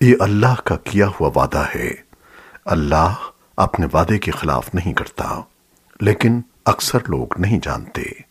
یہ اللہ کا کیا ہوا وعدہ ہے۔ اللہ اپنے وعدے کے خلاف نہیں کرتا، لیکن اکثر لوگ نہیں جانتے۔